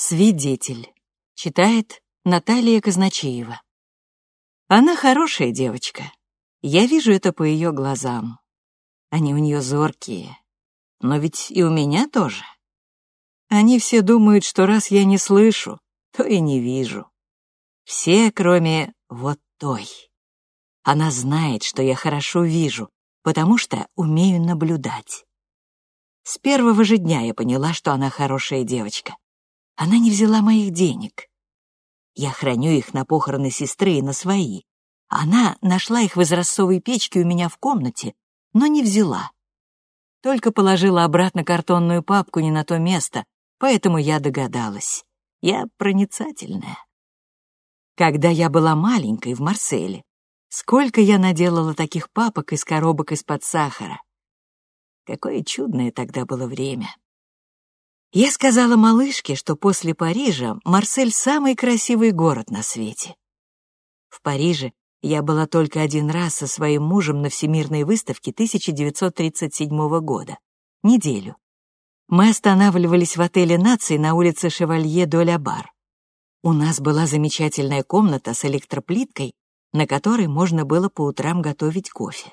Свидетель. Читает Наталья Казначеева. Она хорошая девочка. Я вижу это по ее глазам. Они у нее зоркие. Но ведь и у меня тоже. Они все думают, что раз я не слышу, то и не вижу. Все, кроме вот той. Она знает, что я хорошо вижу, потому что умею наблюдать. С первого же дня я поняла, что она хорошая девочка. Она не взяла моих денег. Я храню их на похороны сестры и на свои. Она нашла их в изразцовой печке у меня в комнате, но не взяла. Только положила обратно картонную папку не на то место, поэтому я догадалась. Я проницательная. Когда я была маленькой в Марселе, сколько я наделала таких папок из коробок из-под сахара. Какое чудное тогда было время. Я сказала малышке, что после Парижа Марсель — самый красивый город на свете. В Париже я была только один раз со своим мужем на Всемирной выставке 1937 года. Неделю. Мы останавливались в отеле «Нации» на улице Шевалье-Доля-Бар. У нас была замечательная комната с электроплиткой, на которой можно было по утрам готовить кофе.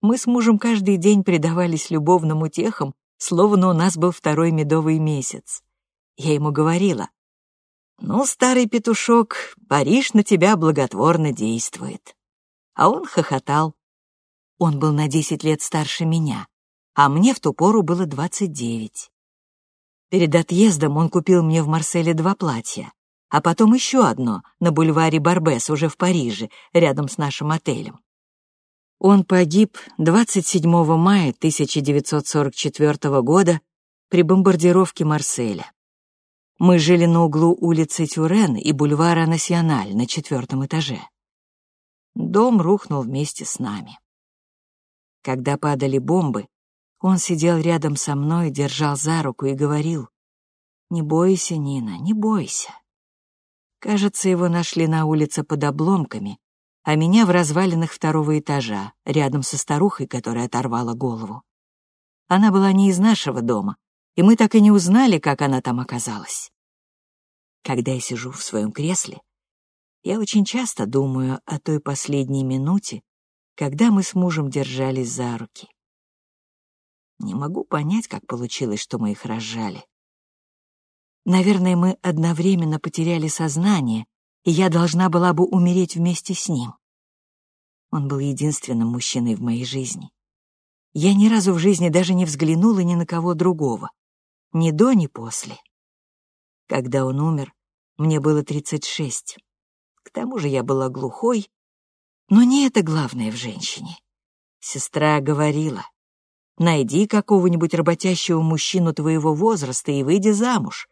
Мы с мужем каждый день предавались любовным утехам словно у нас был второй медовый месяц. Я ему говорила, «Ну, старый петушок, Париж на тебя благотворно действует». А он хохотал. Он был на десять лет старше меня, а мне в ту пору было двадцать девять. Перед отъездом он купил мне в Марселе два платья, а потом еще одно на бульваре Барбес уже в Париже, рядом с нашим отелем. Он погиб 27 мая 1944 года при бомбардировке Марселя. Мы жили на углу улицы Тюрен и бульвара Насьональ на четвертом этаже. Дом рухнул вместе с нами. Когда падали бомбы, он сидел рядом со мной, держал за руку и говорил, «Не бойся, Нина, не бойся». Кажется, его нашли на улице под обломками, а меня в развалинах второго этажа, рядом со старухой, которая оторвала голову. Она была не из нашего дома, и мы так и не узнали, как она там оказалась. Когда я сижу в своем кресле, я очень часто думаю о той последней минуте, когда мы с мужем держались за руки. Не могу понять, как получилось, что мы их разжали. Наверное, мы одновременно потеряли сознание, и я должна была бы умереть вместе с ним. Он был единственным мужчиной в моей жизни. Я ни разу в жизни даже не взглянула ни на кого другого. Ни до, ни после. Когда он умер, мне было 36. К тому же я была глухой, но не это главное в женщине. Сестра говорила, найди какого-нибудь работящего мужчину твоего возраста и выйди замуж.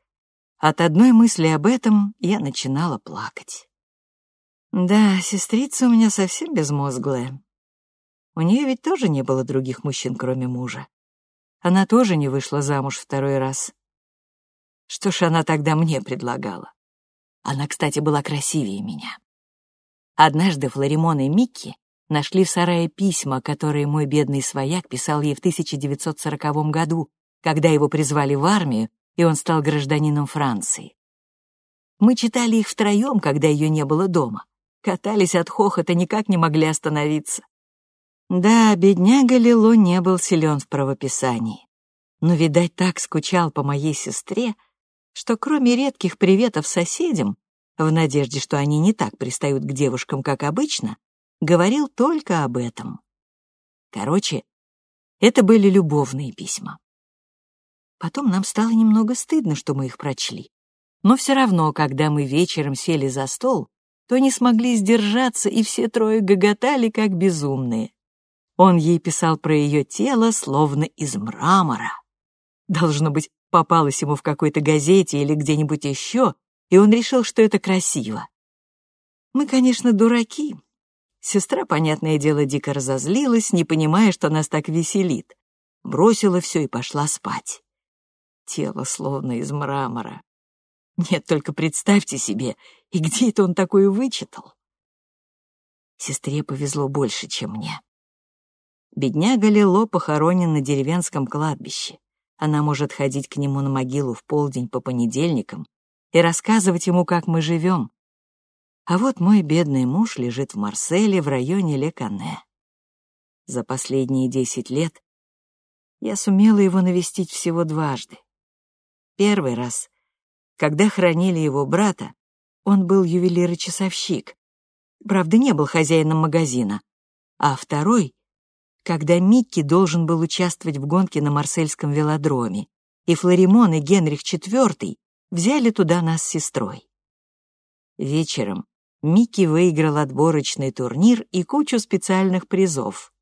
От одной мысли об этом я начинала плакать. Да, сестрица у меня совсем безмозглая. У нее ведь тоже не было других мужчин, кроме мужа. Она тоже не вышла замуж второй раз. Что ж она тогда мне предлагала? Она, кстати, была красивее меня. Однажды Флоримон и Микки нашли в сарае письма, которые мой бедный свояк писал ей в 1940 году, когда его призвали в армию и он стал гражданином Франции. Мы читали их втроем, когда ее не было дома. Катались от хохота, никак не могли остановиться. Да, бедняга Лило не был силен в правописании. Но, видать, так скучал по моей сестре, что кроме редких приветов соседям, в надежде, что они не так пристают к девушкам, как обычно, говорил только об этом. Короче, это были любовные письма. Потом нам стало немного стыдно, что мы их прочли. Но все равно, когда мы вечером сели за стол, то не смогли сдержаться, и все трое гоготали, как безумные. Он ей писал про ее тело, словно из мрамора. Должно быть, попалось ему в какой-то газете или где-нибудь еще, и он решил, что это красиво. Мы, конечно, дураки. Сестра, понятное дело, дико разозлилась, не понимая, что нас так веселит. Бросила все и пошла спать тело словно из мрамора. Нет, только представьте себе, и где это он такое вычитал? Сестре повезло больше, чем мне. Бедняга Лило похоронен на деревенском кладбище. Она может ходить к нему на могилу в полдень по понедельникам и рассказывать ему, как мы живем. А вот мой бедный муж лежит в Марселе в районе Лекане. За последние десять лет я сумела его навестить всего дважды. Первый раз, когда хранили его брата, он был ювелир и часовщик. Правда, не был хозяином магазина. А второй, когда Микки должен был участвовать в гонке на Марсельском велодроме, и Флоримон и Генрих IV взяли туда нас с сестрой. Вечером Микки выиграл отборочный турнир и кучу специальных призов.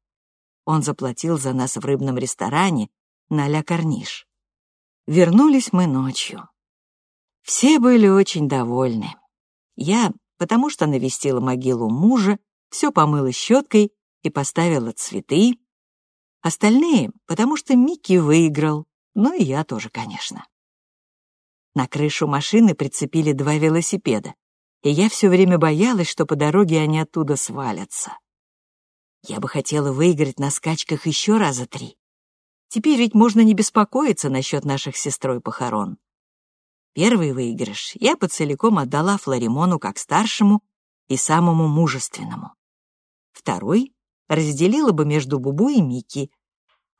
Он заплатил за нас в рыбном ресторане на Ля Корниш. Вернулись мы ночью. Все были очень довольны. Я, потому что навестила могилу мужа, все помыла щеткой и поставила цветы. Остальные, потому что Микки выиграл, ну и я тоже, конечно. На крышу машины прицепили два велосипеда, и я все время боялась, что по дороге они оттуда свалятся. Я бы хотела выиграть на скачках еще раза три. Теперь ведь можно не беспокоиться насчет наших сестрой похорон. Первый выигрыш я по целиком отдала Флоримону как старшему и самому мужественному. Второй разделила бы между Бубу и Микки.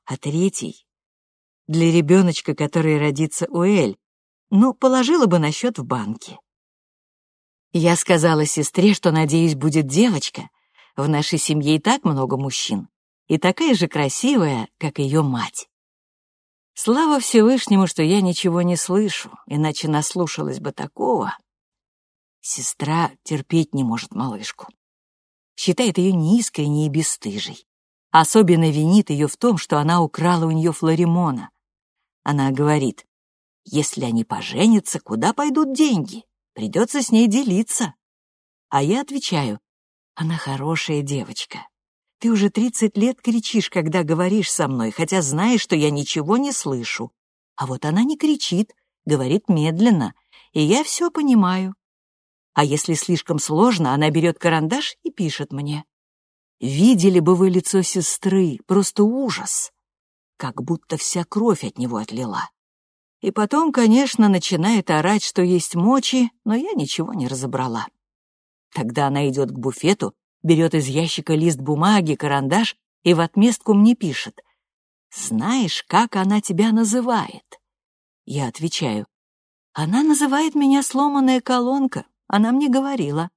А третий — для ребеночка, который родится у Эль, ну, положила бы на счет в банке. Я сказала сестре, что, надеюсь, будет девочка, в нашей семье и так много мужчин, и такая же красивая, как ее мать. Слава Всевышнему, что я ничего не слышу, иначе наслушалась бы такого. Сестра терпеть не может малышку. Считает ее неискренней и бесстыжей. Особенно винит ее в том, что она украла у нее Флоримона. Она говорит, если они поженятся, куда пойдут деньги? Придется с ней делиться. А я отвечаю, она хорошая девочка. Ты уже тридцать лет кричишь, когда говоришь со мной, хотя знаешь, что я ничего не слышу. А вот она не кричит, говорит медленно, и я все понимаю. А если слишком сложно, она берет карандаш и пишет мне. Видели бы вы лицо сестры, просто ужас. Как будто вся кровь от него отлила. И потом, конечно, начинает орать, что есть мочи, но я ничего не разобрала. Тогда она идет к буфету, берет из ящика лист бумаги, карандаш и в отместку мне пишет. «Знаешь, как она тебя называет?» Я отвечаю. «Она называет меня сломанная колонка, она мне говорила».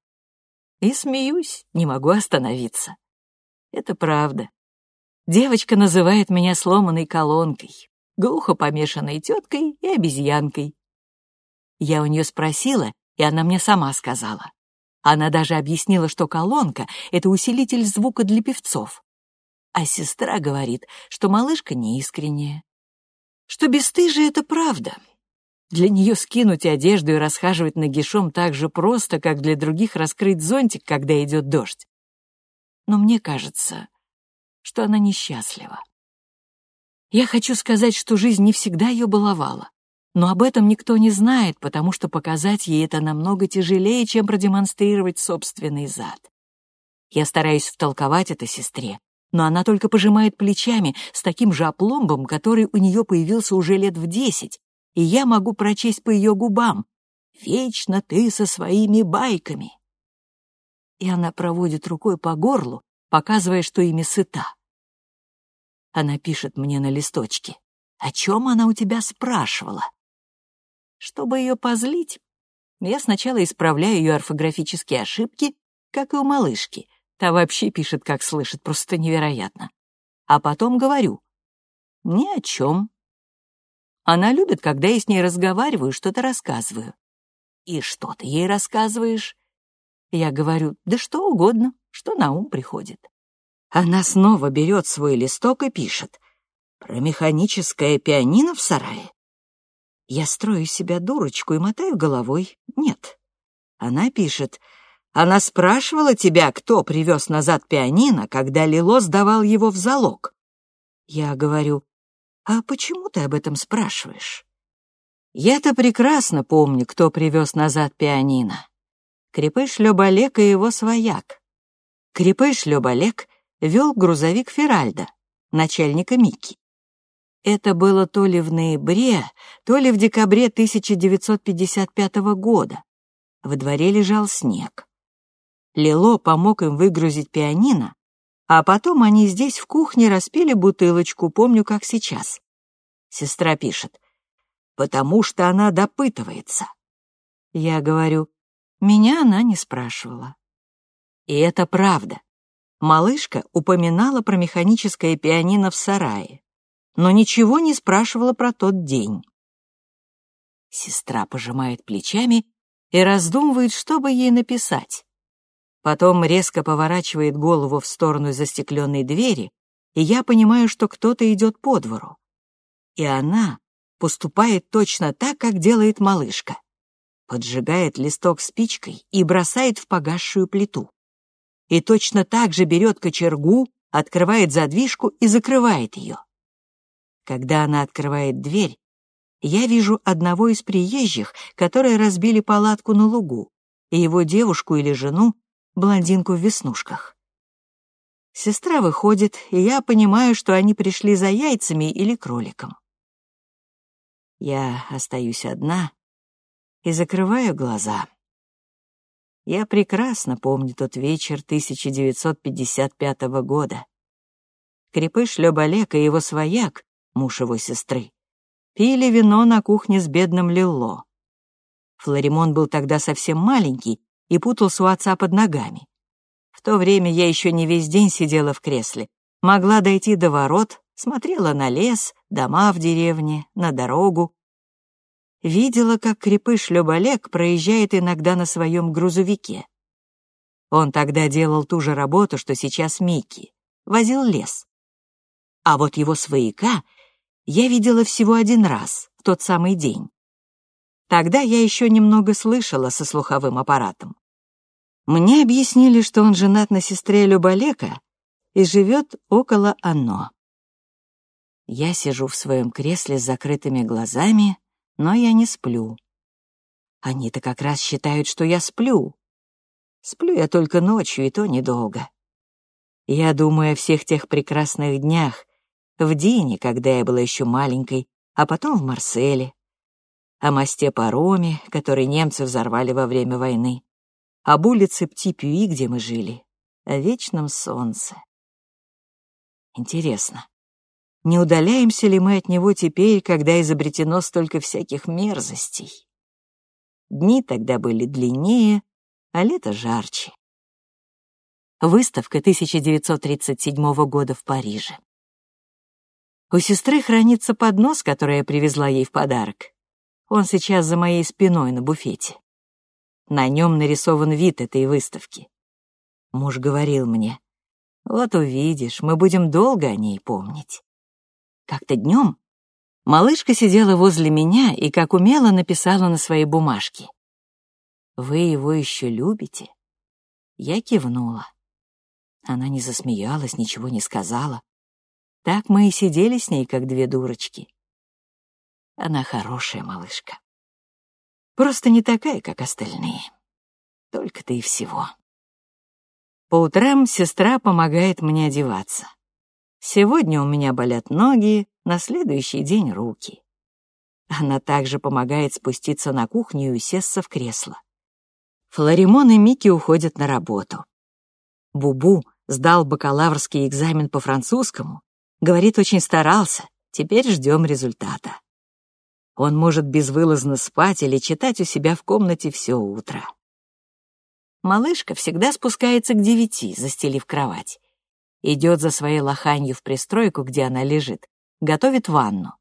И смеюсь, не могу остановиться. Это правда. Девочка называет меня сломанной колонкой, глухо помешанной теткой и обезьянкой. Я у нее спросила, и она мне сама сказала. Она даже объяснила, что колонка — это усилитель звука для певцов. А сестра говорит, что малышка неискренняя. Что бесстыжие — это правда. Для нее скинуть одежду и расхаживать нагишом так же просто, как для других раскрыть зонтик, когда идет дождь. Но мне кажется, что она несчастлива. Я хочу сказать, что жизнь не всегда ее баловала. Но об этом никто не знает, потому что показать ей это намного тяжелее, чем продемонстрировать собственный зад. Я стараюсь втолковать это сестре, но она только пожимает плечами с таким же опломбом, который у нее появился уже лет в десять, и я могу прочесть по ее губам «Вечно ты со своими байками». И она проводит рукой по горлу, показывая, что ими сыта. Она пишет мне на листочке. «О чем она у тебя спрашивала?» Чтобы ее позлить, я сначала исправляю ее орфографические ошибки, как и у малышки. Та вообще пишет, как слышит, просто невероятно. А потом говорю «ни о чем». Она любит, когда я с ней разговариваю, что-то рассказываю. «И что ты ей рассказываешь?» Я говорю «да что угодно, что на ум приходит». Она снова берет свой листок и пишет «про механическое пианино в сарае». Я строю себя дурочку и мотаю головой. Нет. Она пишет. Она спрашивала тебя, кто привез назад пианино, когда Лило сдавал его в залог. Я говорю, а почему ты об этом спрашиваешь? Я-то прекрасно помню, кто привез назад пианино. Крепыш Лёбалек и его свояк. Крепыш Лёбалек вел грузовик Феральда, начальника Микки. Это было то ли в ноябре, то ли в декабре 1955 года. Во дворе лежал снег. Лило помог им выгрузить пианино, а потом они здесь в кухне распили бутылочку, помню, как сейчас. Сестра пишет, «Потому что она допытывается». Я говорю, меня она не спрашивала. И это правда. Малышка упоминала про механическое пианино в сарае, но ничего не спрашивала про тот день. Сестра пожимает плечами и раздумывает, что бы ей написать. Потом резко поворачивает голову в сторону застекленной двери, и я понимаю, что кто-то идет по двору. И она поступает точно так, как делает малышка. Поджигает листок спичкой и бросает в погасшую плиту и точно так же берет кочергу, открывает задвижку и закрывает ее. Когда она открывает дверь, я вижу одного из приезжих, которые разбили палатку на лугу, и его девушку или жену, блондинку в веснушках. Сестра выходит, и я понимаю, что они пришли за яйцами или кроликом. Я остаюсь одна и закрываю глаза. Я прекрасно помню тот вечер 1955 года. Крепыш Лёбалек и его свояк, муж его сестры, пили вино на кухне с бедным Лилло. Флоримон был тогда совсем маленький и путался у отца под ногами. В то время я еще не весь день сидела в кресле, могла дойти до ворот, смотрела на лес, дома в деревне, на дорогу, видела, как крепыш Люболек проезжает иногда на своем грузовике. Он тогда делал ту же работу, что сейчас Микки, возил лес. А вот его свояка я видела всего один раз, в тот самый день. Тогда я еще немного слышала со слуховым аппаратом. Мне объяснили, что он женат на сестре Люболека и живет около Оно. Я сижу в своем кресле с закрытыми глазами, но я не сплю. Они-то как раз считают, что я сплю. Сплю я только ночью, и то недолго. Я думаю о всех тех прекрасных днях, в Дине, когда я была еще маленькой, а потом в Марселе, о мосте пароме, который немцы взорвали во время войны, об улице Птипюи, где мы жили, о вечном солнце. Интересно, не удаляемся ли мы от него теперь, когда изобретено столько всяких мерзостей? Дни тогда были длиннее, а лето жарче. Выставка 1937 года в Париже. У сестры хранится поднос, который я привезла ей в подарок. Он сейчас за моей спиной на буфете. На нем нарисован вид этой выставки. Муж говорил мне, вот увидишь, мы будем долго о ней помнить. Как-то днем малышка сидела возле меня и как умело написала на своей бумажке. «Вы его еще любите?» Я кивнула. Она не засмеялась, ничего не сказала. Так мы и сидели с ней, как две дурочки. Она хорошая малышка. Просто не такая, как остальные. Только-то и всего. По утрам сестра помогает мне одеваться. Сегодня у меня болят ноги, на следующий день руки. Она также помогает спуститься на кухню и усесться в кресло. Флоримон и Микки уходят на работу. Бубу сдал бакалаврский экзамен по французскому, говорит, очень старался, теперь ждем результата. Он может безвылазно спать или читать у себя в комнате все утро. Малышка всегда спускается к девяти, застелив кровать идет за своей лоханью в пристройку, где она лежит, готовит ванну.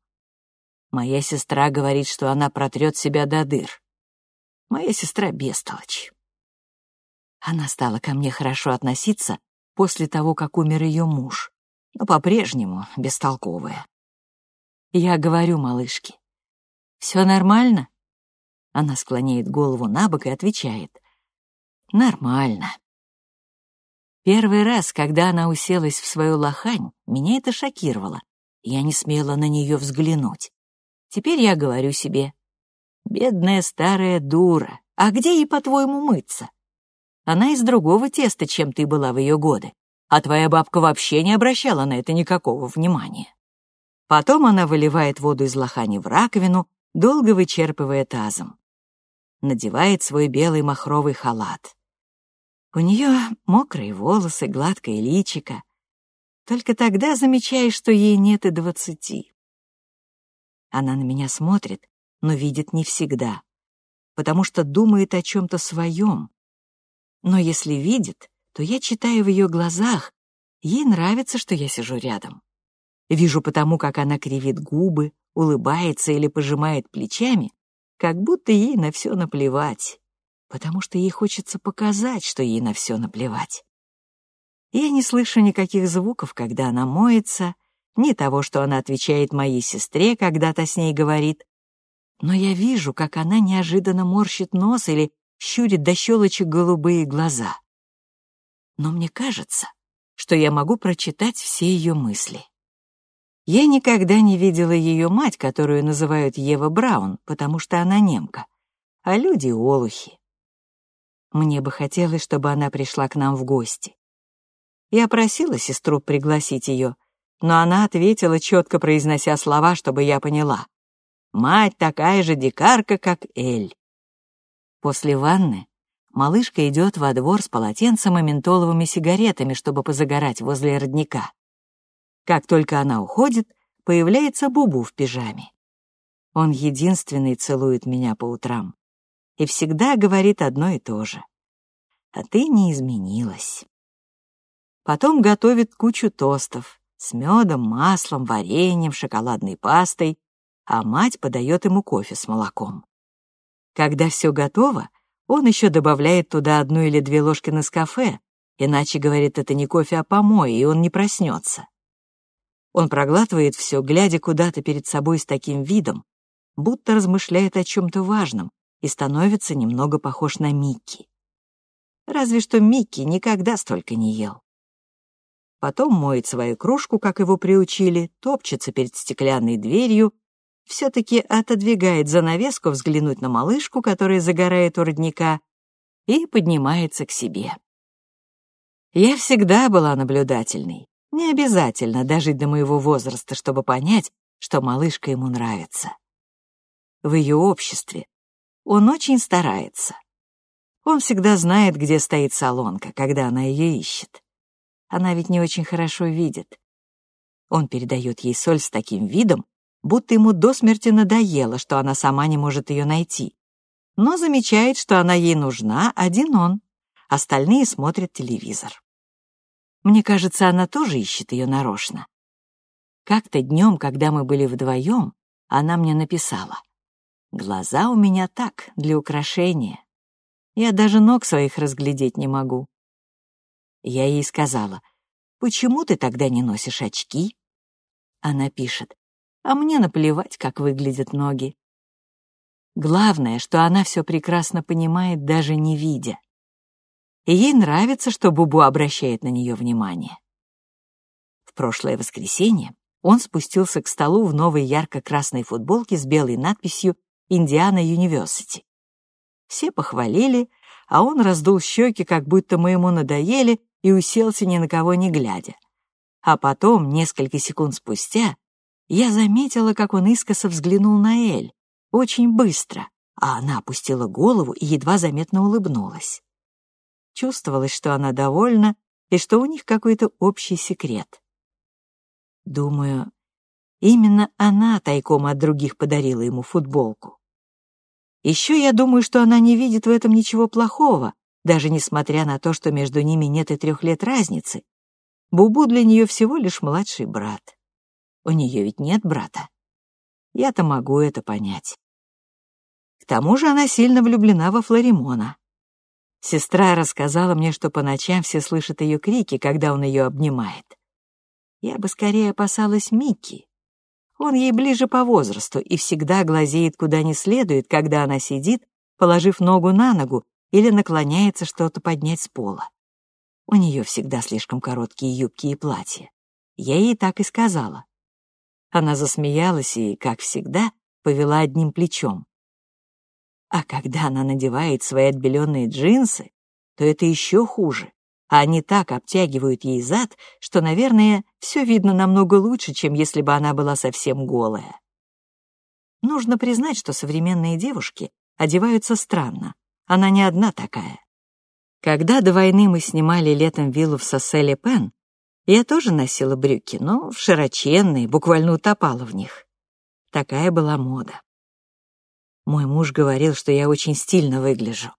Моя сестра говорит, что она протрет себя до дыр. Моя сестра бестолочь. Она стала ко мне хорошо относиться после того, как умер ее муж, но по-прежнему бестолковая. Я говорю малышке, «Все нормально?» Она склоняет голову на бок и отвечает, «Нормально». Первый раз, когда она уселась в свою лохань, меня это шокировало. Я не смела на нее взглянуть. Теперь я говорю себе, «Бедная старая дура, а где ей, по-твоему, мыться? Она из другого теста, чем ты была в ее годы, а твоя бабка вообще не обращала на это никакого внимания». Потом она выливает воду из лохани в раковину, долго вычерпывая тазом. Надевает свой белый махровый халат. У нее мокрые волосы, гладкое личико. Только тогда замечаешь, что ей нет и двадцати. Она на меня смотрит, но видит не всегда, потому что думает о чем-то своем. Но если видит, то я читаю в ее глазах, ей нравится, что я сижу рядом. Вижу потому, как она кривит губы, улыбается или пожимает плечами, как будто ей на все наплевать, потому что ей хочется показать, что ей на все наплевать. Я не слышу никаких звуков, когда она моется, ни того, что она отвечает моей сестре, когда та с ней говорит, но я вижу, как она неожиданно морщит нос или щурит до щелочек голубые глаза. Но мне кажется, что я могу прочитать все ее мысли. Я никогда не видела ее мать, которую называют Ева Браун, потому что она немка, а люди — олухи. Мне бы хотелось, чтобы она пришла к нам в гости. Я просила сестру пригласить ее, но она ответила, четко произнося слова, чтобы я поняла. «Мать такая же дикарка, как Эль». После ванны малышка идет во двор с полотенцем и ментоловыми сигаретами, чтобы позагорать возле родника. Как только она уходит, появляется Бубу в пижаме. Он единственный целует меня по утрам и всегда говорит одно и то же. А ты не изменилась. Потом готовит кучу тостов с медом, маслом, вареньем, шоколадной пастой, а мать подает ему кофе с молоком. Когда все готово, он еще добавляет туда одну или две ложки на кафе, иначе, говорит, это не кофе, а помой, и он не проснется. Он проглатывает все, глядя куда-то перед собой с таким видом, будто размышляет о чем-то важном и становится немного похож на Микки. Разве что Микки никогда столько не ел. Потом моет свою кружку, как его приучили, топчется перед стеклянной дверью, все-таки отодвигает занавеску взглянуть на малышку, которая загорает у родника, и поднимается к себе. Я всегда была наблюдательной. Не обязательно дожить до моего возраста, чтобы понять, что малышка ему нравится. В ее обществе он очень старается. Он всегда знает, где стоит солонка, когда она ее ищет. Она ведь не очень хорошо видит. Он передает ей соль с таким видом, будто ему до смерти надоело, что она сама не может ее найти. Но замечает, что она ей нужна один он. Остальные смотрят телевизор. Мне кажется, она тоже ищет ее нарочно. Как-то днем, когда мы были вдвоем, она мне написала. «Глаза у меня так, для украшения. Я даже ног своих разглядеть не могу». Я ей сказала, «Почему ты тогда не носишь очки?» Она пишет, «А мне наплевать, как выглядят ноги». Главное, что она все прекрасно понимает, даже не видя и ей нравится, что Бубу обращает на нее внимание. В прошлое воскресенье он спустился к столу в новой ярко-красной футболке с белой надписью «Индиана Юниверсити». Все похвалили, а он раздул щеки, как будто мы ему надоели, и уселся ни на кого не глядя. А потом, несколько секунд спустя, я заметила, как он искоса взглянул на Эль, очень быстро, а она опустила голову и едва заметно улыбнулась. Чувствовалось, что она довольна и что у них какой-то общий секрет. Думаю, именно она тайком от других подарила ему футболку. Еще я думаю, что она не видит в этом ничего плохого, даже несмотря на то, что между ними нет и трех лет разницы. Бубу для нее всего лишь младший брат. У нее ведь нет брата. Я-то могу это понять. К тому же она сильно влюблена во Флоримона. Сестра рассказала мне, что по ночам все слышат ее крики, когда он ее обнимает. Я бы скорее опасалась Микки. Он ей ближе по возрасту и всегда глазеет куда не следует, когда она сидит, положив ногу на ногу или наклоняется что-то поднять с пола. У нее всегда слишком короткие юбки и платья. Я ей так и сказала. Она засмеялась и, как всегда, повела одним плечом. А когда она надевает свои отбеленные джинсы, то это еще хуже. а они так обтягивают ей зад, что, наверное, все видно намного лучше, чем если бы она была совсем голая. Нужно признать, что современные девушки одеваются странно. Она не одна такая. Когда до войны мы снимали летом виллу в Сосселе Пен, я тоже носила брюки, но широченные, буквально утопала в них. Такая была мода. Мой муж говорил, что я очень стильно выгляжу.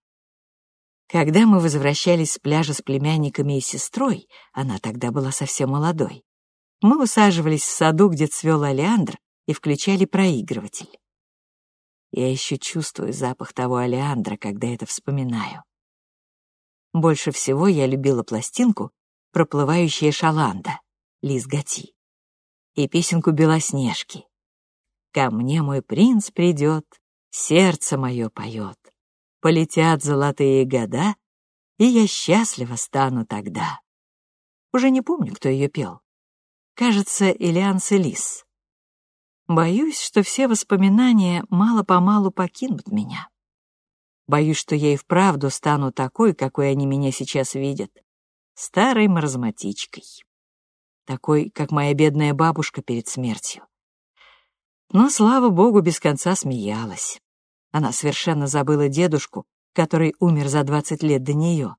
Когда мы возвращались с пляжа с племянниками и сестрой, она тогда была совсем молодой, мы усаживались в саду, где цвел олеандр, и включали проигрыватель. Я еще чувствую запах того олеандра, когда это вспоминаю. Больше всего я любила пластинку «Проплывающая шаланда» Лиз Гати и песенку «Белоснежки». «Ко мне мой принц придет, сердце мое поет, полетят золотые года, и я счастливо стану тогда». Уже не помню, кто ее пел. Кажется, Ильян Селис. Боюсь, что все воспоминания мало-помалу покинут меня. Боюсь, что я и вправду стану такой, какой они меня сейчас видят. Старой маразматичкой. Такой, как моя бедная бабушка перед смертью. Но, слава богу, без конца смеялась. Она совершенно забыла дедушку, который умер за двадцать лет до нее.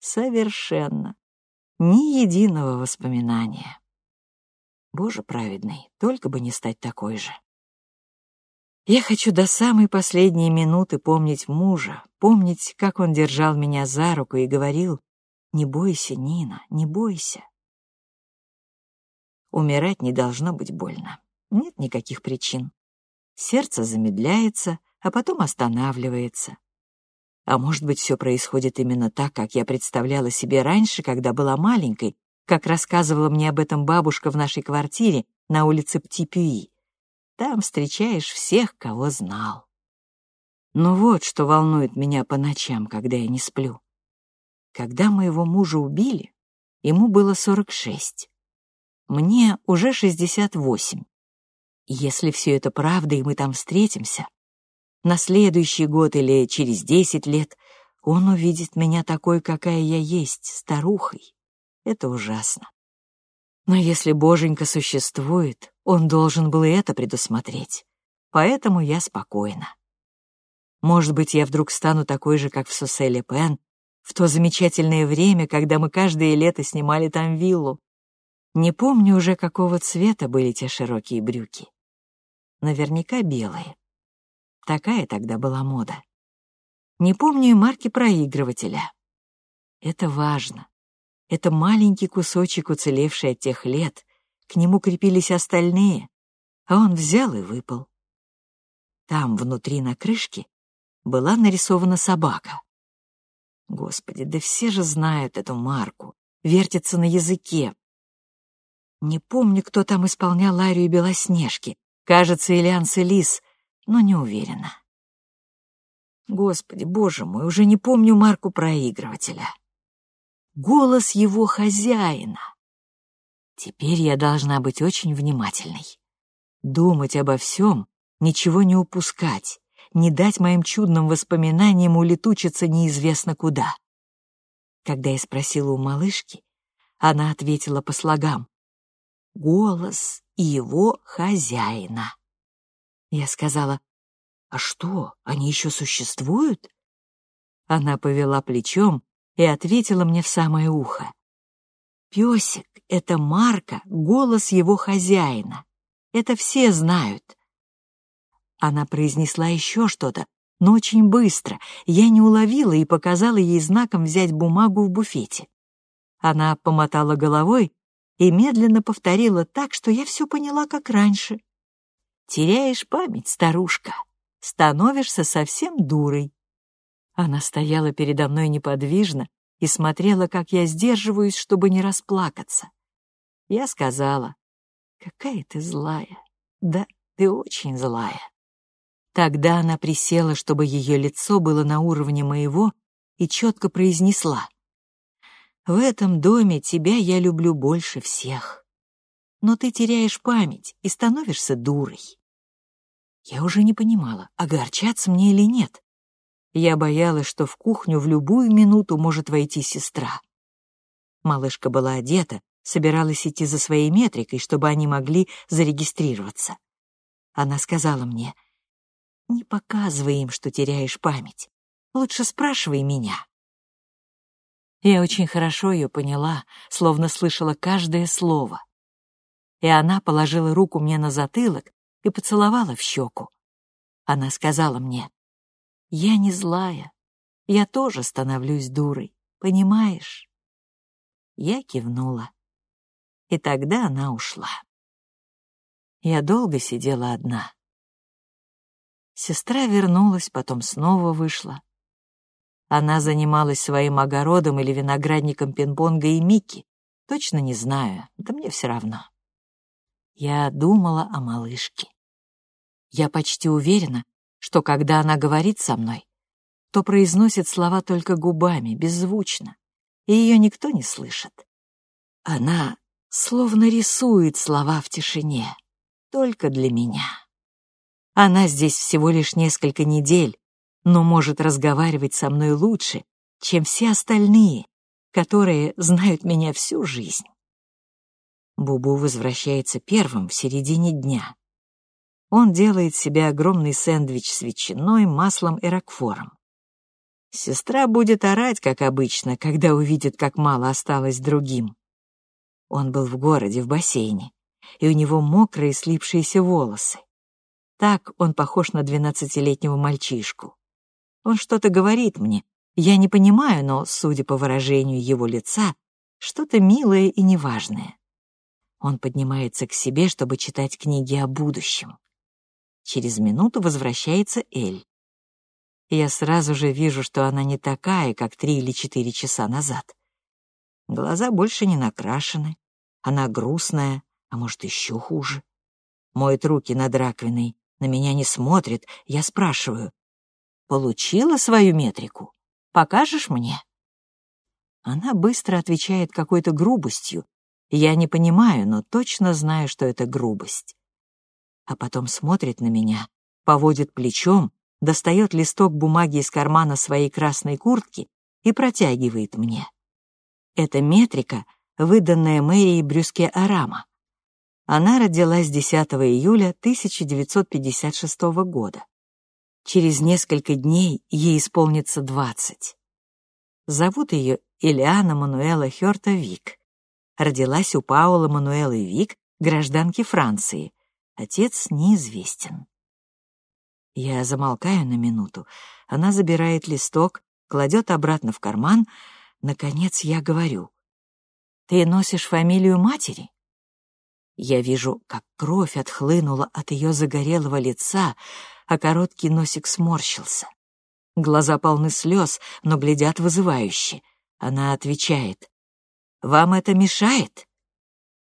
Совершенно. Ни единого воспоминания. Боже праведный, только бы не стать такой же. Я хочу до самой последней минуты помнить мужа, помнить, как он держал меня за руку и говорил, «Не бойся, Нина, не бойся». Умирать не должно быть больно. Нет никаких причин. Сердце замедляется, а потом останавливается. А может быть, все происходит именно так, как я представляла себе раньше, когда была маленькой, как рассказывала мне об этом бабушка в нашей квартире на улице Птипюи. Там встречаешь всех, кого знал. Но вот что волнует меня по ночам, когда я не сплю. Когда моего мужа убили, ему было 46. Мне уже 68. Если все это правда, и мы там встретимся, на следующий год или через 10 лет он увидит меня такой, какая я есть, старухой. Это ужасно. Но если Боженька существует, он должен был и это предусмотреть. Поэтому я спокойна. Может быть, я вдруг стану такой же, как в Суселе Пен, в то замечательное время, когда мы каждое лето снимали там виллу. Не помню уже, какого цвета были те широкие брюки. Наверняка белые. Такая тогда была мода. Не помню и марки проигрывателя. Это важно. Это маленький кусочек, уцелевший от тех лет. К нему крепились остальные, а он взял и выпал. Там, внутри на крышке, была нарисована собака. Господи, да все же знают эту марку, вертятся на языке. Не помню, кто там исполнял Арию Белоснежки. Кажется, Ильян Селис, но не уверена. Господи, боже мой, уже не помню марку проигрывателя голос его хозяина. Теперь я должна быть очень внимательной. Думать обо всем, ничего не упускать, не дать моим чудным воспоминаниям улетучиться неизвестно куда. Когда я спросила у малышки, она ответила по слогам. «Голос его хозяина». Я сказала, «А что, они еще существуют?» Она повела плечом и ответила мне в самое ухо. «Песик — это Марка, голос его хозяина. Это все знают». Она произнесла еще что-то, но очень быстро. Я не уловила и показала ей знаком взять бумагу в буфете. Она помотала головой и медленно повторила так, что я все поняла, как раньше. «Теряешь память, старушка, становишься совсем дурой». Она стояла передо мной неподвижно и смотрела, как я сдерживаюсь, чтобы не расплакаться. Я сказала, «Какая ты злая! Да, ты очень злая!» Тогда она присела, чтобы ее лицо было на уровне моего, и четко произнесла, «В этом доме тебя я люблю больше всех, но ты теряешь память и становишься дурой». Я уже не понимала, огорчаться мне или нет. Я боялась, что в кухню в любую минуту может войти сестра. Малышка была одета, собиралась идти за своей метрикой, чтобы они могли зарегистрироваться. Она сказала мне, «Не показывай им, что теряешь память. Лучше спрашивай меня». Я очень хорошо ее поняла, словно слышала каждое слово. И она положила руку мне на затылок и поцеловала в щеку. Она сказала мне, «Я не злая, я тоже становлюсь дурой, понимаешь?» Я кивнула. И тогда она ушла. Я долго сидела одна. Сестра вернулась, потом снова вышла. Она занималась своим огородом или виноградником пинг-понга и Микки. Точно не знаю, да мне все равно. Я думала о малышке. Я почти уверена, что когда она говорит со мной, то произносит слова только губами, беззвучно, и ее никто не слышит. Она словно рисует слова в тишине, только для меня. Она здесь всего лишь несколько недель, но может разговаривать со мной лучше, чем все остальные, которые знают меня всю жизнь. Бубу возвращается первым в середине дня. Он делает себе огромный сэндвич с ветчиной, маслом и ракфором. Сестра будет орать, как обычно, когда увидит, как мало осталось другим. Он был в городе, в бассейне, и у него мокрые слипшиеся волосы. Так он похож на двенадцатилетнего мальчишку. Он что-то говорит мне, я не понимаю, но, судя по выражению его лица, что-то милое и неважное. Он поднимается к себе, чтобы читать книги о будущем. Через минуту возвращается Эль я сразу же вижу, что она не такая, как три или четыре часа назад. Глаза больше не накрашены, она грустная, а может, еще хуже. Моет руки над раковиной, на меня не смотрит, я спрашиваю, «Получила свою метрику? Покажешь мне?» Она быстро отвечает какой-то грубостью. Я не понимаю, но точно знаю, что это грубость. А потом смотрит на меня, поводит плечом, достает листок бумаги из кармана своей красной куртки и протягивает мне. Это метрика, выданная мэрией Брюске-Арама. Она родилась 10 июля 1956 года. Через несколько дней ей исполнится 20. Зовут ее Илиана Мануэла Хёрта Вик. Родилась у Паула Мануэлы Вик, гражданки Франции. Отец неизвестен. Я замолкаю на минуту. Она забирает листок, кладет обратно в карман. Наконец я говорю. «Ты носишь фамилию матери?» Я вижу, как кровь отхлынула от ее загорелого лица, а короткий носик сморщился. Глаза полны слез, но глядят вызывающе. Она отвечает. «Вам это мешает?»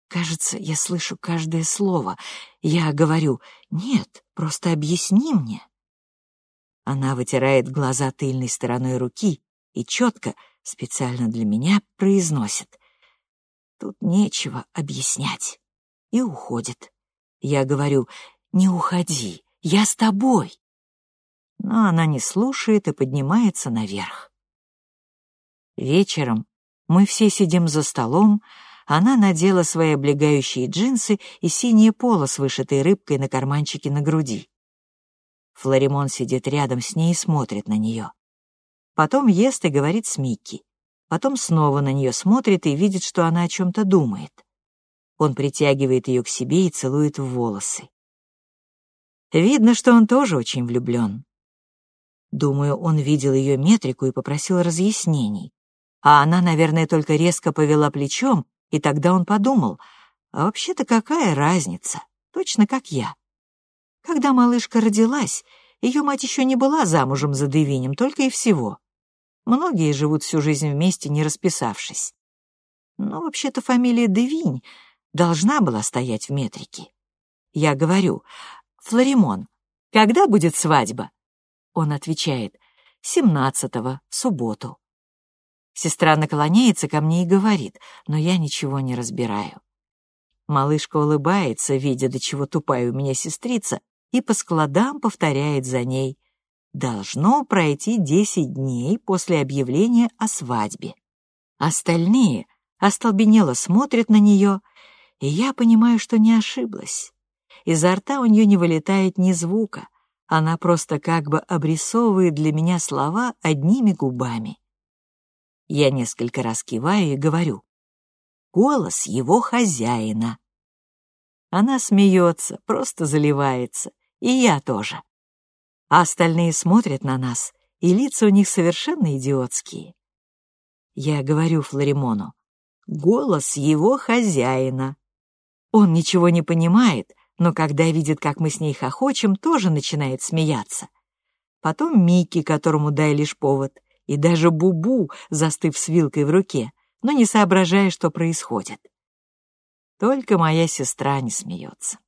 Кажется, я слышу каждое слово. Я говорю «Нет, просто объясни мне». Она вытирает глаза тыльной стороной руки и четко, специально для меня, произносит «Тут нечего объяснять» и уходит. Я говорю «Не уходи, я с тобой». Но она не слушает и поднимается наверх. Вечером мы все сидим за столом, она надела свои облегающие джинсы и синее поло с вышитой рыбкой на карманчике на груди. Флоримон сидит рядом с ней и смотрит на нее. Потом ест и говорит с Микки. Потом снова на нее смотрит и видит, что она о чем-то думает. Он притягивает ее к себе и целует в волосы. Видно, что он тоже очень влюблен. Думаю, он видел ее метрику и попросил разъяснений. А она, наверное, только резко повела плечом и тогда он подумал, а вообще-то какая разница, точно как я. Когда малышка родилась, ее мать еще не была замужем за Девинем, только и всего. Многие живут всю жизнь вместе, не расписавшись. Но вообще-то фамилия Девинь должна была стоять в метрике. Я говорю, «Флоримон, когда будет свадьба?» Он отвечает, «Семнадцатого, в субботу». Сестра наклоняется ко мне и говорит, но я ничего не разбираю. Малышка улыбается, видя, до чего тупая у меня сестрица, и по складам повторяет за ней. Должно пройти десять дней после объявления о свадьбе. Остальные остолбенело смотрит на нее, и я понимаю, что не ошиблась. Изо рта у нее не вылетает ни звука, она просто как бы обрисовывает для меня слова одними губами. Я несколько раз киваю и говорю. Голос его хозяина. Она смеется, просто заливается, и я тоже. А остальные смотрят на нас, и лица у них совершенно идиотские. Я говорю Флоримону, голос его хозяина. Он ничего не понимает, но когда видит, как мы с ней хохочем, тоже начинает смеяться. Потом Микки, которому дай лишь повод, и даже Бубу, застыв с вилкой в руке, но не соображая, что происходит. Только моя сестра не смеется.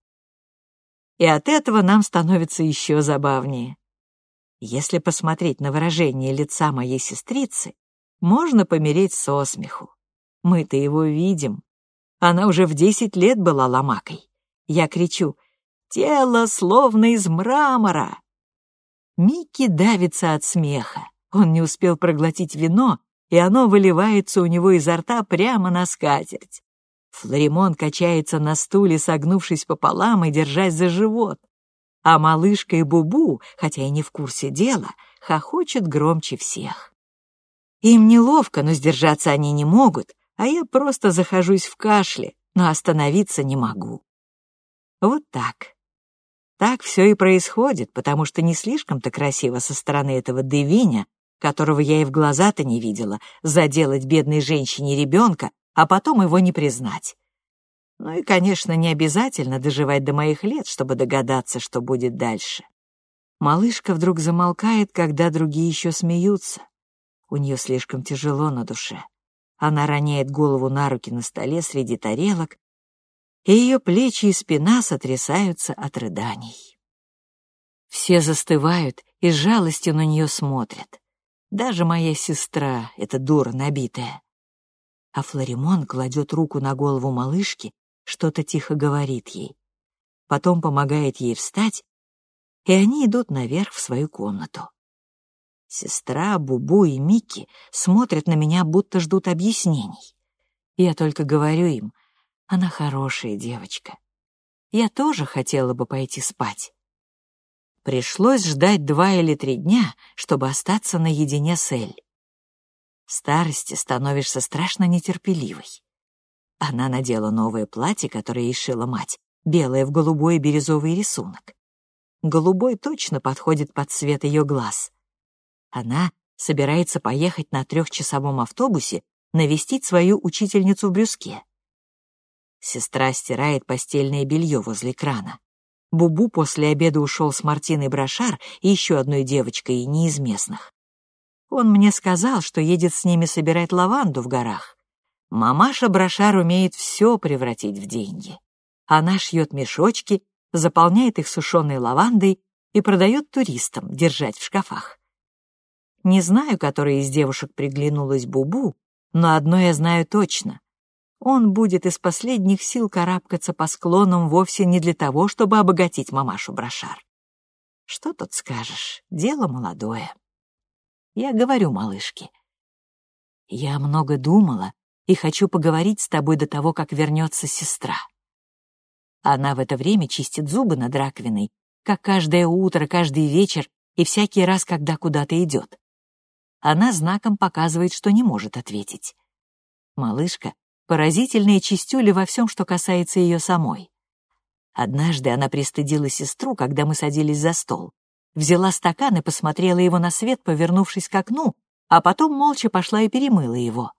И от этого нам становится еще забавнее. Если посмотреть на выражение лица моей сестрицы, можно помереть со смеху. Мы-то его видим. Она уже в десять лет была ломакой. Я кричу «Тело словно из мрамора!» Микки давится от смеха. Он не успел проглотить вино, и оно выливается у него изо рта прямо на скатерть. Флоримон качается на стуле, согнувшись пополам и держась за живот. А малышка и Бубу, хотя и не в курсе дела, хохочет громче всех. Им неловко, но сдержаться они не могут, а я просто захожусь в кашле, но остановиться не могу. Вот так. Так все и происходит, потому что не слишком-то красиво со стороны этого Девиня, которого я и в глаза-то не видела, заделать бедной женщине ребенка, а потом его не признать. Ну и, конечно, не обязательно доживать до моих лет, чтобы догадаться, что будет дальше. Малышка вдруг замолкает, когда другие еще смеются. У нее слишком тяжело на душе. Она роняет голову на руки на столе среди тарелок, и ее плечи и спина сотрясаются от рыданий. Все застывают и с жалостью на нее смотрят. Даже моя сестра, эта дура набитая. А Флоримон кладет руку на голову малышки, что-то тихо говорит ей. Потом помогает ей встать, и они идут наверх в свою комнату. Сестра, Бубу и Микки смотрят на меня, будто ждут объяснений. Я только говорю им, она хорошая девочка. Я тоже хотела бы пойти спать. Пришлось ждать два или три дня, чтобы остаться наедине с Эль. В старости становишься страшно нетерпеливой. Она надела новое платье, которое ей шила мать, белое в голубой и бирюзовый рисунок. Голубой точно подходит под цвет ее глаз. Она собирается поехать на трехчасовом автобусе навестить свою учительницу в Брюске. Сестра стирает постельное белье возле крана. Бубу после обеда ушел с Мартиной Брошар и еще одной девочкой, не из местных. Он мне сказал, что едет с ними собирать лаванду в горах. Мамаша Брошар умеет все превратить в деньги. Она шьет мешочки, заполняет их сушеной лавандой и продает туристам держать в шкафах. Не знаю, которая из девушек приглянулась Бубу, но одно я знаю точно он будет из последних сил карабкаться по склонам вовсе не для того, чтобы обогатить мамашу Брошар. Что тут скажешь, дело молодое. Я говорю малышке. Я много думала и хочу поговорить с тобой до того, как вернется сестра. Она в это время чистит зубы над раковиной, как каждое утро, каждый вечер и всякий раз, когда куда-то идет. Она знаком показывает, что не может ответить. Малышка поразительные чистюли во всем, что касается ее самой. Однажды она пристыдила сестру, когда мы садились за стол. Взяла стакан и посмотрела его на свет, повернувшись к окну, а потом молча пошла и перемыла его.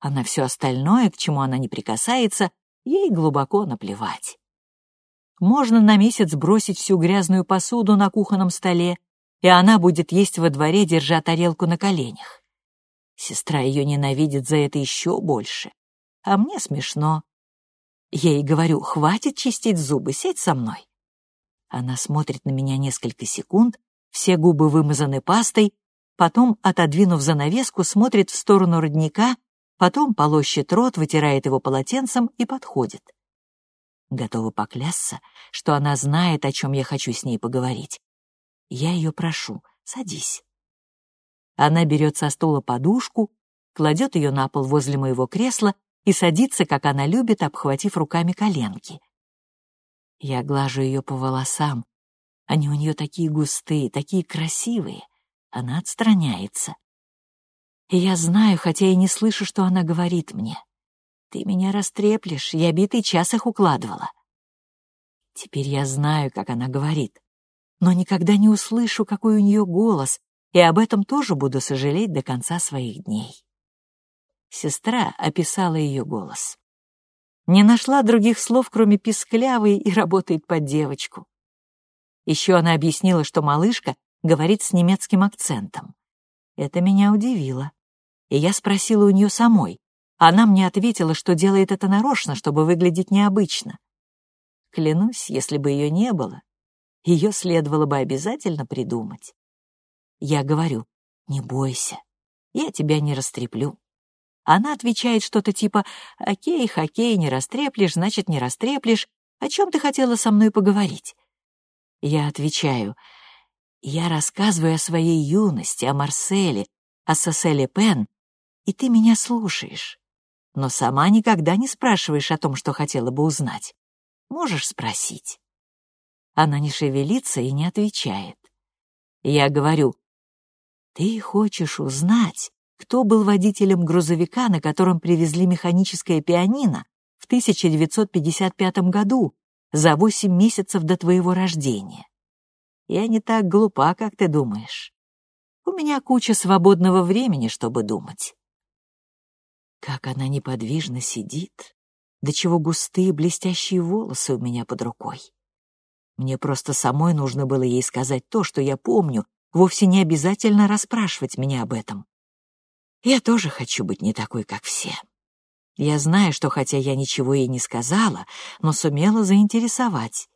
А на все остальное, к чему она не прикасается, ей глубоко наплевать. Можно на месяц бросить всю грязную посуду на кухонном столе, и она будет есть во дворе, держа тарелку на коленях. Сестра ее ненавидит за это еще больше а мне смешно. Я ей говорю, хватит чистить зубы, сядь со мной. Она смотрит на меня несколько секунд, все губы вымазаны пастой, потом, отодвинув занавеску, смотрит в сторону родника, потом полощет рот, вытирает его полотенцем и подходит. Готова поклясться, что она знает, о чем я хочу с ней поговорить. Я ее прошу, садись. Она берет со стула подушку, кладет ее на пол возле моего кресла и садится, как она любит, обхватив руками коленки. Я глажу ее по волосам. Они у нее такие густые, такие красивые. Она отстраняется. И я знаю, хотя и не слышу, что она говорит мне. Ты меня растреплешь, я битый час их укладывала. Теперь я знаю, как она говорит, но никогда не услышу, какой у нее голос, и об этом тоже буду сожалеть до конца своих дней. Сестра описала ее голос. Не нашла других слов, кроме писклявой, и работает под девочку. Еще она объяснила, что малышка говорит с немецким акцентом. Это меня удивило. И я спросила у нее самой. Она мне ответила, что делает это нарочно, чтобы выглядеть необычно. Клянусь, если бы ее не было, ее следовало бы обязательно придумать. Я говорю, не бойся, я тебя не растреплю. Она отвечает что-то типа «Окей, хоккей, не растреплешь, значит, не растреплешь. О чем ты хотела со мной поговорить?» Я отвечаю «Я рассказываю о своей юности, о Марселе, о Соселе Пен, и ты меня слушаешь, но сама никогда не спрашиваешь о том, что хотела бы узнать. Можешь спросить?» Она не шевелится и не отвечает. Я говорю, «Ты хочешь узнать, кто был водителем грузовика, на котором привезли механическое пианино в 1955 году, за восемь месяцев до твоего рождения. Я не так глупа, как ты думаешь. У меня куча свободного времени, чтобы думать. Как она неподвижно сидит, до чего густые блестящие волосы у меня под рукой. Мне просто самой нужно было ей сказать то, что я помню, вовсе не обязательно расспрашивать меня об этом. Я тоже хочу быть не такой, как все. Я знаю, что хотя я ничего ей не сказала, но сумела заинтересовать.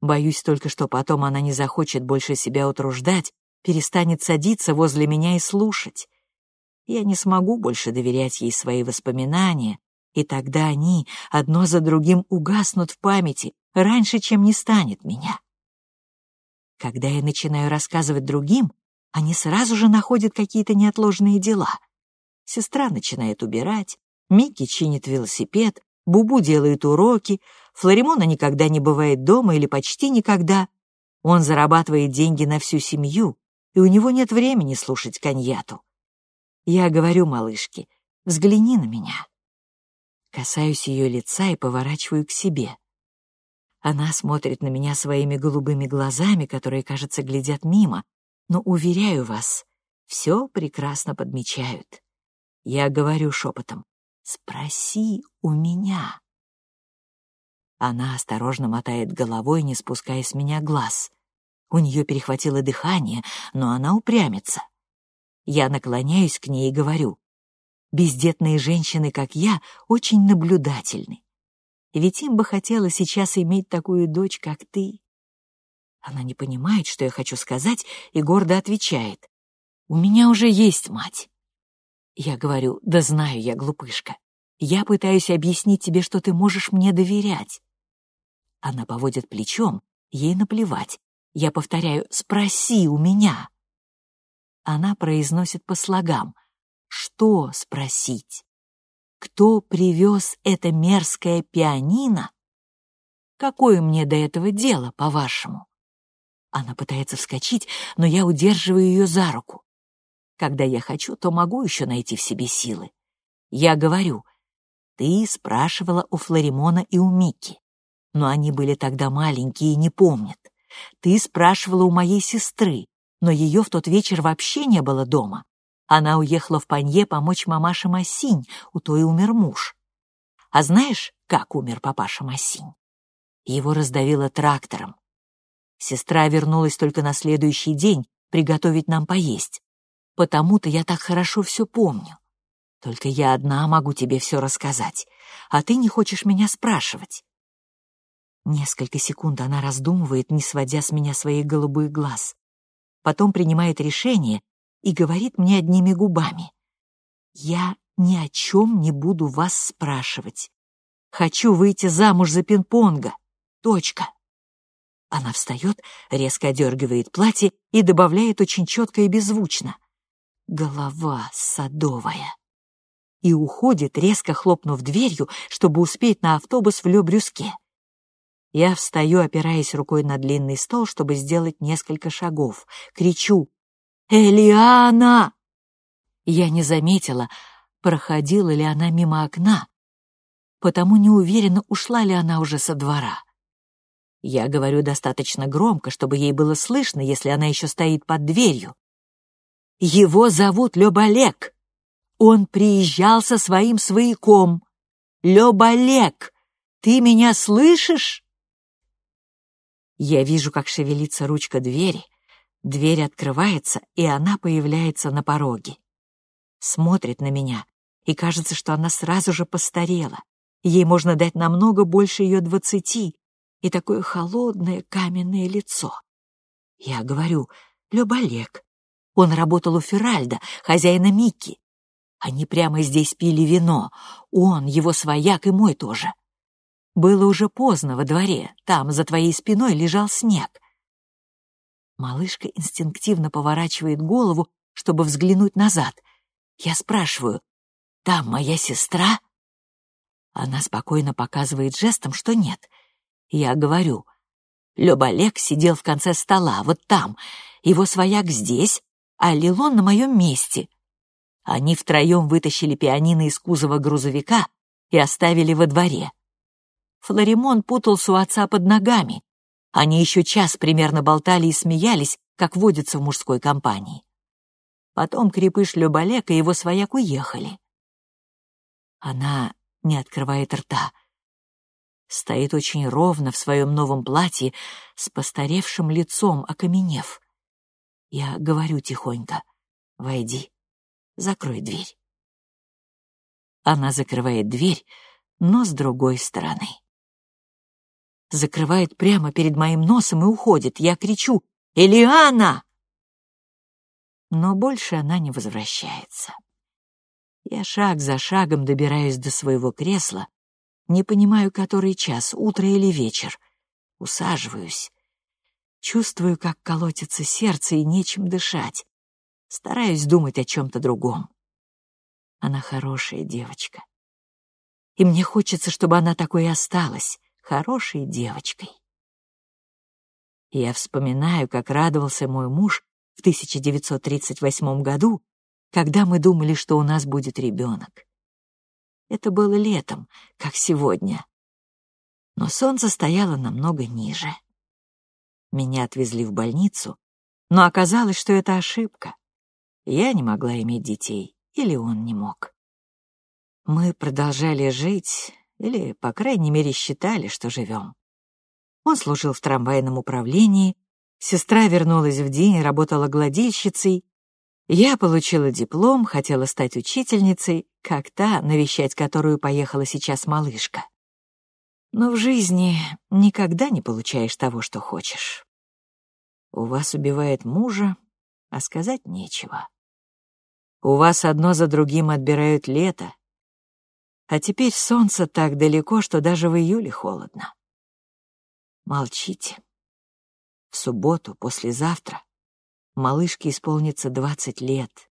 Боюсь только, что потом она не захочет больше себя утруждать, перестанет садиться возле меня и слушать. Я не смогу больше доверять ей свои воспоминания, и тогда они одно за другим угаснут в памяти раньше, чем не станет меня. Когда я начинаю рассказывать другим, они сразу же находят какие-то неотложные дела. Сестра начинает убирать, Микки чинит велосипед, Бубу делает уроки, Флоримона никогда не бывает дома или почти никогда. Он зарабатывает деньги на всю семью, и у него нет времени слушать коньяту. Я говорю малышке, взгляни на меня. Касаюсь ее лица и поворачиваю к себе. Она смотрит на меня своими голубыми глазами, которые, кажется, глядят мимо, но, уверяю вас, все прекрасно подмечают. Я говорю шепотом, спроси у меня. Она осторожно мотает головой, не спуская с меня глаз. У нее перехватило дыхание, но она упрямится. Я наклоняюсь к ней и говорю, бездетные женщины, как я, очень наблюдательны. Ведь им бы хотелось сейчас иметь такую дочь, как ты. Она не понимает, что я хочу сказать, и гордо отвечает. «У меня уже есть мать». Я говорю, да знаю я, глупышка. Я пытаюсь объяснить тебе, что ты можешь мне доверять. Она поводит плечом, ей наплевать. Я повторяю, спроси у меня. Она произносит по слогам. Что спросить? Кто привез это мерзкое пианино? Какое мне до этого дело, по-вашему? Она пытается вскочить, но я удерживаю ее за руку. Когда я хочу, то могу еще найти в себе силы. Я говорю, ты спрашивала у Флоримона и у Микки, но они были тогда маленькие и не помнят. Ты спрашивала у моей сестры, но ее в тот вечер вообще не было дома. Она уехала в Панье помочь мамаше Массинь, у той умер муж. А знаешь, как умер папаша Массинь? Его раздавило трактором. Сестра вернулась только на следующий день приготовить нам поесть. Потому-то я так хорошо все помню. Только я одна могу тебе все рассказать, а ты не хочешь меня спрашивать. Несколько секунд она раздумывает, не сводя с меня своих голубых глаз. Потом принимает решение и говорит мне одними губами. «Я ни о чем не буду вас спрашивать. Хочу выйти замуж за пинг-понга. Точка». Она встает, резко одергивает платье и добавляет очень четко и беззвучно. голова садовая. И уходит, резко хлопнув дверью, чтобы успеть на автобус в Ле-Брюске. Я встаю, опираясь рукой на длинный стол, чтобы сделать несколько шагов. Кричу «Элиана!» Я не заметила, проходила ли она мимо окна, потому не уверена, ушла ли она уже со двора. Я говорю достаточно громко, чтобы ей было слышно, если она еще стоит под дверью. Его зовут Лёбалек. Он приезжал со своим свояком. Лёбалек, ты меня слышишь? Я вижу, как шевелится ручка двери. Дверь открывается, и она появляется на пороге. Смотрит на меня, и кажется, что она сразу же постарела. Ей можно дать намного больше ее двадцати, и такое холодное каменное лицо. Я говорю, Люболек. Он работал у Феральда, хозяина Микки. Они прямо здесь пили вино. Он, его свояк и мой тоже. Было уже поздно во дворе. Там, за твоей спиной, лежал снег. Малышка инстинктивно поворачивает голову, чтобы взглянуть назад. Я спрашиваю, «Там моя сестра?» Она спокойно показывает жестом, что нет. Я говорю, Лёбалек сидел в конце стола, вот там, его свояк здесь, а Лилон на моем месте. Они втроем вытащили пианино из кузова грузовика и оставили во дворе. Флоримон путался у отца под ногами. Они еще час примерно болтали и смеялись, как водится в мужской компании. Потом крепыш Любалек и его свояк уехали. Она не открывает рта. Стоит очень ровно в своем новом платье, с постаревшим лицом, окаменев. Я говорю тихонько, «Войди, закрой дверь». Она закрывает дверь, но с другой стороны. Закрывает прямо перед моим носом и уходит. Я кричу «Элиана!» Но больше она не возвращается. Я шаг за шагом добираюсь до своего кресла, не понимаю, который час, утро или вечер. Усаживаюсь. Чувствую, как колотится сердце и нечем дышать. Стараюсь думать о чем-то другом. Она хорошая девочка. И мне хочется, чтобы она такой и осталась, хорошей девочкой. Я вспоминаю, как радовался мой муж в 1938 году, когда мы думали, что у нас будет ребенок. Это было летом, как сегодня. Но солнце стояло намного ниже. Меня отвезли в больницу, но оказалось, что это ошибка. Я не могла иметь детей, или он не мог. Мы продолжали жить, или, по крайней мере, считали, что живем. Он служил в трамвайном управлении, сестра вернулась в день и работала гладильщицей, я получила диплом, хотела стать учительницей, как та, навещать которую поехала сейчас малышка. Но в жизни никогда не получаешь того, что хочешь. У вас убивает мужа, а сказать нечего. У вас одно за другим отбирают лето, а теперь солнце так далеко, что даже в июле холодно. Молчите. В субботу, послезавтра, малышке исполнится двадцать лет.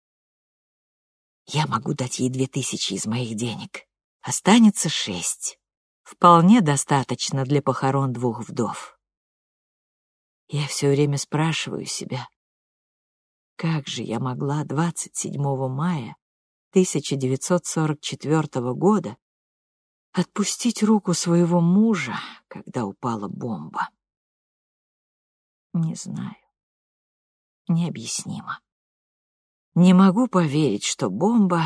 Я могу дать ей две тысячи из моих денег. Останется шесть. Вполне достаточно для похорон двух вдов. Я все время спрашиваю себя, как же я могла 27 мая 1944 года отпустить руку своего мужа, когда упала бомба? Не знаю необъяснимо. Не могу поверить, что бомба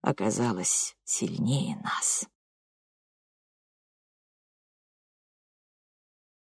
оказалась сильнее нас.